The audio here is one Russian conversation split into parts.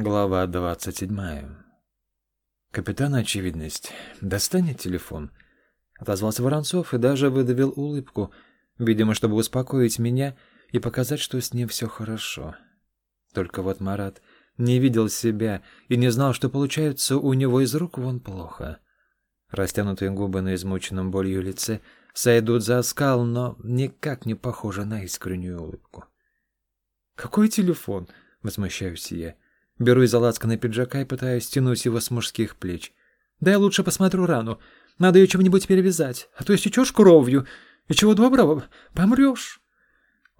Глава двадцать седьмая. Капитан Очевидность, достань телефон. Отозвался Воронцов и даже выдавил улыбку, видимо, чтобы успокоить меня и показать, что с ним все хорошо. Только вот Марат не видел себя и не знал, что получается у него из рук вон плохо. Растянутые губы на измученном болью лице сойдут за скал, но никак не похожи на искреннюю улыбку. «Какой телефон?» — возмущаюсь я. Беру из лацкана пиджака и пытаюсь стянуть его с мужских плеч. «Да я лучше посмотрю рану. Надо ее чем-нибудь перевязать, а то истечешь кровью, и чего доброго, помрешь».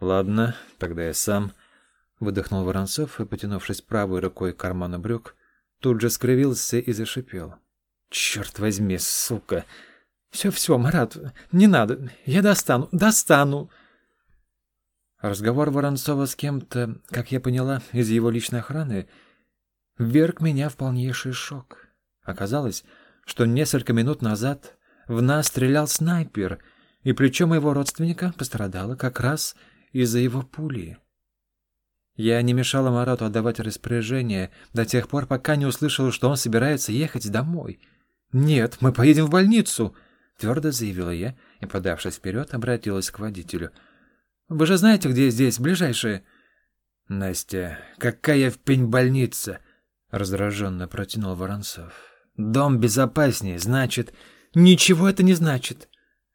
«Ладно, тогда я сам...» Выдохнул Воронцов и, потянувшись правой рукой к карману брюк, тут же скривился и зашипел. «Черт возьми, сука!» «Все-все, Марат, не надо. Я достану, достану!» Разговор Воронцова с кем-то, как я поняла, из его личной охраны, вверг меня в полнейший шок. Оказалось, что несколько минут назад в нас стрелял снайпер, и плечо моего родственника пострадало как раз из-за его пули. Я не мешала Марату отдавать распоряжение до тех пор, пока не услышала, что он собирается ехать домой. «Нет, мы поедем в больницу!» — твердо заявила я и, подавшись вперед, обратилась к водителю. «Вы же знаете, где здесь ближайшие?» «Настя, какая в пень больница?» — раздраженно протянул Воронцов. «Дом безопаснее, значит...» «Ничего это не значит!»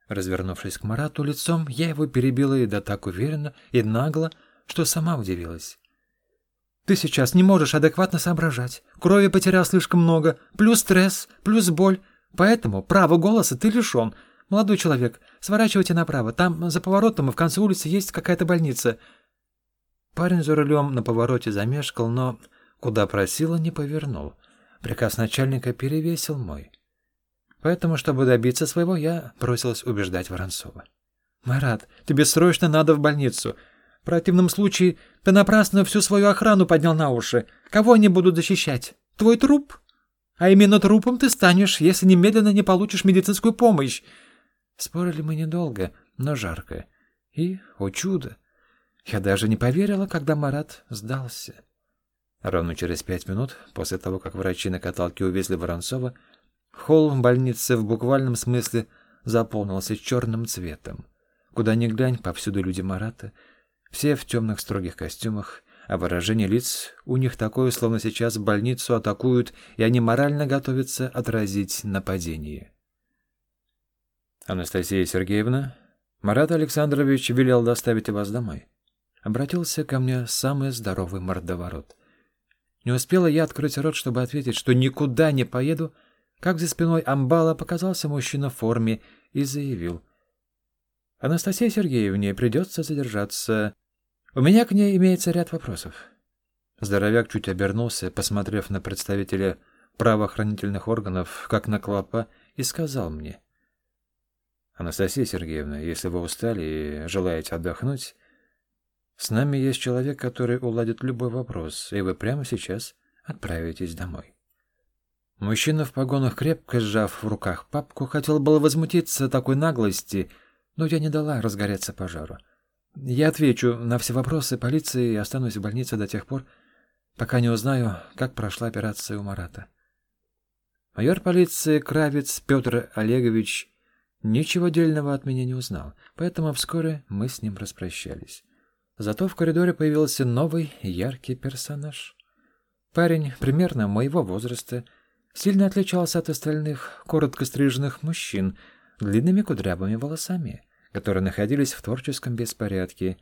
Развернувшись к Марату лицом, я его перебила и да так уверенно и нагло, что сама удивилась. «Ты сейчас не можешь адекватно соображать. Крови потерял слишком много, плюс стресс, плюс боль. Поэтому право голоса ты лишен. Молодой человек, сворачивайте направо. Там, за поворотом и в конце улицы, есть какая-то больница». Парень за рулем на повороте замешкал, но куда просила, не повернул. Приказ начальника перевесил мой. Поэтому, чтобы добиться своего, я бросилась убеждать Воронцова. «Марат, тебе срочно надо в больницу. В противном случае ты напрасно всю свою охрану поднял на уши. Кого они будут защищать? Твой труп? А именно трупом ты станешь, если немедленно не получишь медицинскую помощь. Спорили мы недолго, но жарко. И, о чудо, я даже не поверила, когда Марат сдался. Ровно через пять минут, после того, как врачи на каталке увезли Воронцова, холл больницы в буквальном смысле заполнился черным цветом. Куда ни глянь, повсюду люди Марата — все в темных строгих костюмах, а выражение лиц у них такое, словно сейчас в больницу атакуют, и они морально готовятся отразить нападение. «Анастасия Сергеевна, Марат Александрович велел доставить вас домой». Обратился ко мне самый здоровый мордоворот. Не успела я открыть рот, чтобы ответить, что никуда не поеду, как за спиной амбала показался мужчина в форме и заявил. «Анастасия Сергеевне придется задержаться у меня к ней имеется ряд вопросов. Здоровяк чуть обернулся, посмотрев на представителя правоохранительных органов, как на клопа, и сказал мне. «Анастасия Сергеевна, если вы устали и желаете отдохнуть, с нами есть человек, который уладит любой вопрос, и вы прямо сейчас отправитесь домой». Мужчина в погонах, крепко сжав в руках папку, хотел было возмутиться такой наглости, но я не дала разгореться пожару. Я отвечу на все вопросы полиции и останусь в больнице до тех пор, пока не узнаю, как прошла операция у Марата. Майор полиции Кравец Петр Олегович ничего дельного от меня не узнал, поэтому вскоре мы с ним распрощались. Зато в коридоре появился новый яркий персонаж. Парень примерно моего возраста сильно отличался от остальных коротко стриженных мужчин длинными кудрявыми волосами — которые находились в творческом беспорядке,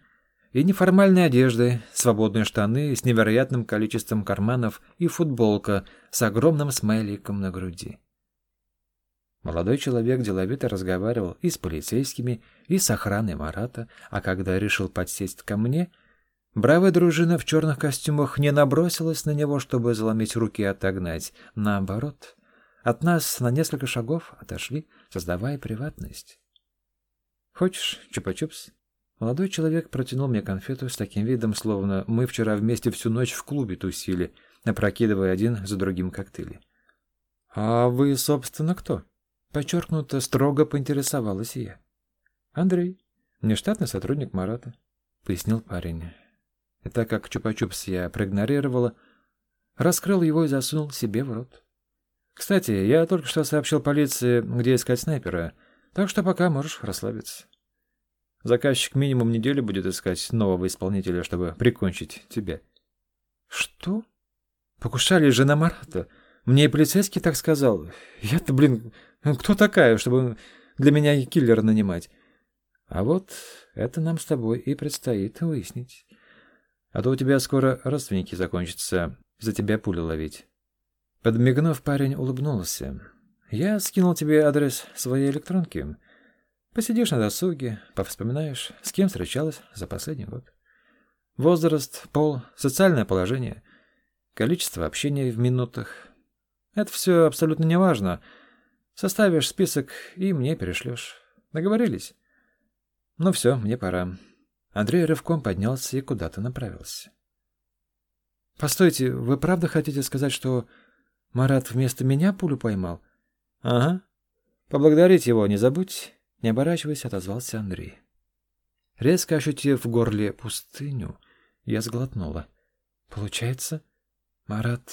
и неформальной одежды, свободные штаны с невероятным количеством карманов и футболка с огромным смайликом на груди. Молодой человек деловито разговаривал и с полицейскими, и с охраной Марата, а когда решил подсесть ко мне, бравая дружина в черных костюмах не набросилась на него, чтобы заломить руки и отогнать. Наоборот, от нас на несколько шагов отошли, создавая приватность. «Хочешь чупа-чупс?» Молодой человек протянул мне конфету с таким видом, словно мы вчера вместе всю ночь в клубе тусили, опрокидывая один за другим коктейли. «А вы, собственно, кто?» Подчеркнуто, строго поинтересовалась я. «Андрей, нештатный сотрудник Марата», — пояснил парень. И так как чупа-чупс я проигнорировала, раскрыл его и засунул себе в рот. Кстати, я только что сообщил полиции, где искать снайпера, так что пока можешь расслабиться. Заказчик минимум неделю будет искать нового исполнителя, чтобы прикончить тебя. Что? Покушали же на Марата. Мне и полицейский так сказал. Я-то, блин, кто такая, чтобы для меня киллера нанимать? А вот это нам с тобой и предстоит выяснить. А то у тебя скоро родственники закончатся за тебя пулю ловить. Подмигнув, парень улыбнулся. Я скинул тебе адрес своей электронки. Посидишь на досуге, повспоминаешь, с кем встречалась за последний год. Возраст, пол, социальное положение, количество общения в минутах. Это все абсолютно не важно. Составишь список и мне перешлешь. Договорились? Ну все, мне пора. Андрей рывком поднялся и куда-то направился. «Постойте, вы правда хотите сказать, что Марат вместо меня пулю поймал?» «Ага. Поблагодарить его не забудь». Не оборачиваясь, отозвался Андрей. Резко ощутив в горле пустыню, я сглотнула. «Получается, Марат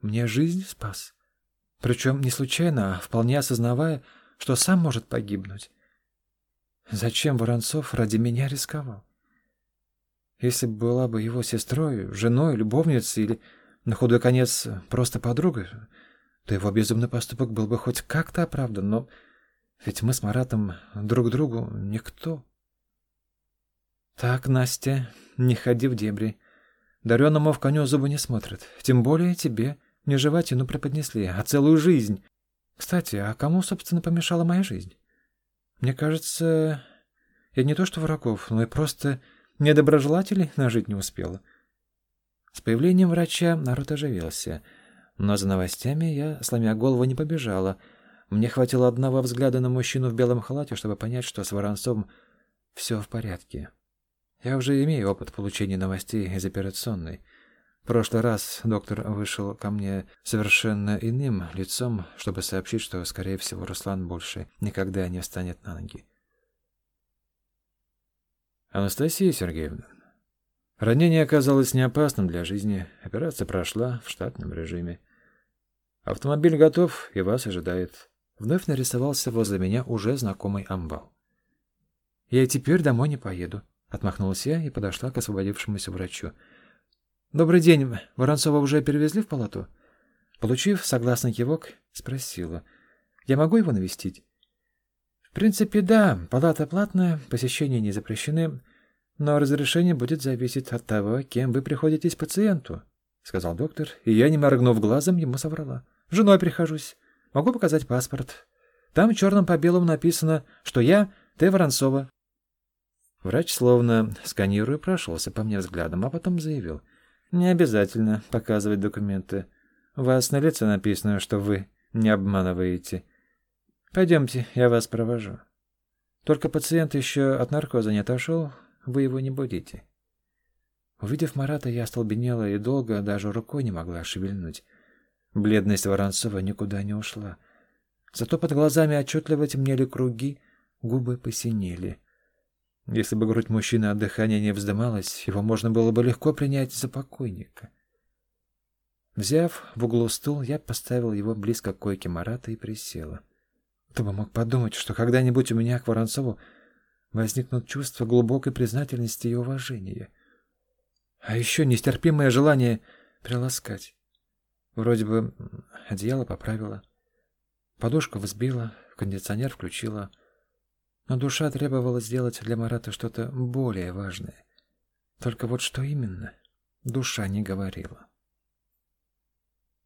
мне жизнь спас? Причем не случайно, а вполне осознавая, что сам может погибнуть. Зачем Воронцов ради меня рисковал? Если бы была бы его сестрой, женой, любовницей или, на худой конец, просто подругой, то его безумный поступок был бы хоть как-то оправдан, но ведь мы с Маратом друг другу никто. Так, Настя, не ходи в дебри. Дареному в коню зубы не смотрят. Тем более тебе не животину преподнесли, а целую жизнь. Кстати, а кому, собственно, помешала моя жизнь? Мне кажется, я не то что врагов, но и просто Недоброжелателей нажить не успела. С появлением врача народ оживился. Но за новостями я, сломя голову, не побежала. Мне хватило одного взгляда на мужчину в белом халате, чтобы понять, что с Воронцом все в порядке. Я уже имею опыт получения новостей из операционной. Прошлый раз доктор вышел ко мне совершенно иным лицом, чтобы сообщить, что, скорее всего, Руслан больше никогда не встанет на ноги. Анастасия Сергеевна, ранение оказалось не опасным для жизни. Операция прошла в штатном режиме. Автомобиль готов и вас ожидает. Вновь нарисовался возле меня уже знакомый амбал. «Я теперь домой не поеду», — отмахнулась я и подошла к освободившемуся врачу. «Добрый день. Воронцова уже перевезли в палату?» Получив согласный кивок, спросила. «Я могу его навестить?» В принципе, да, палата платная, посещения не запрещены, но разрешение будет зависеть от того, кем вы приходитесь пациенту, сказал доктор, и я, не моргнув глазом, ему соврала. Женой прихожусь. Могу показать паспорт. Там черным по белому написано, что я Т. Воронцова. Врач, словно сканируя, прошелся по мне взглядом, а потом заявил. «Не обязательно показывать документы. У вас на лице написано, что вы не обманываете. Пойдемте, я вас провожу. Только пациент еще от наркоза не отошел, вы его не будете. Увидев Марата, я остолбенела и долго даже рукой не могла шевельнуть. Бледность Воронцова никуда не ушла. Зато под глазами отчетливо темнели круги, губы посинели. Если бы грудь мужчины от дыхания не вздымалась, его можно было бы легко принять за покойника. Взяв в углу стул, я поставил его близко к койке Марата и присела. Кто бы мог подумать, что когда-нибудь у меня к Воронцову возникнут чувства глубокой признательности и уважения. А еще нестерпимое желание приласкать. Вроде бы одеяло поправила, подушку взбила, кондиционер включила. Но душа требовала сделать для Марата что-то более важное. Только вот что именно, душа не говорила.